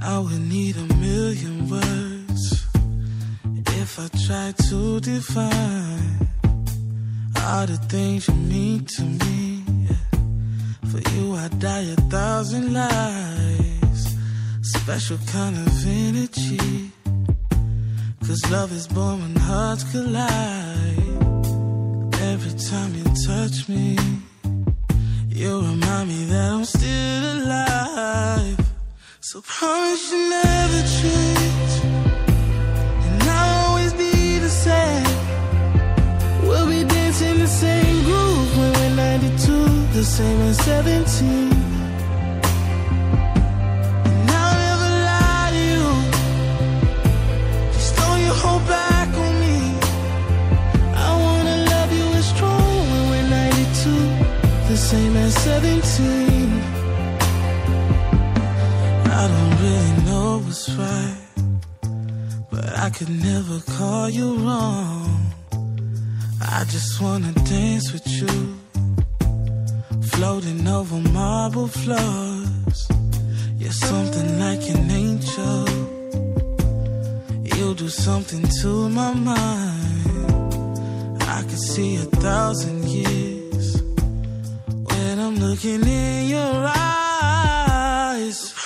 I would need a million words if I tried to define all the things you mean to me. For you, I'd die a thousand lives. Special kind of energy. Cause love is born when hearts collide. Every time you touch me, you remind me that I'm still. So promise you never change, and I'll always be the same. We'll be dancing the same groove when we're 92, the same as 17. And I'll never lie to you. Just back on me. I wanna love you as strong when we're 92, the same as 17. I don't really know what's right, but I could never call you wrong. I just wanna dance with you, floating over marble floors. You're something like an angel. You do something to my mind. I could see a thousand years when I'm looking in your eyes.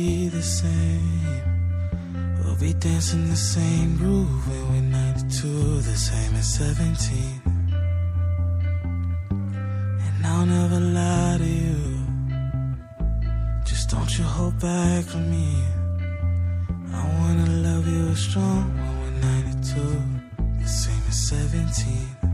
the same. We'll be dancing the same groove when we're 92, the same as 17. And I'll never lie to you. Just don't you hold back on me. I wanna love you strong when we're 92, the same as 17.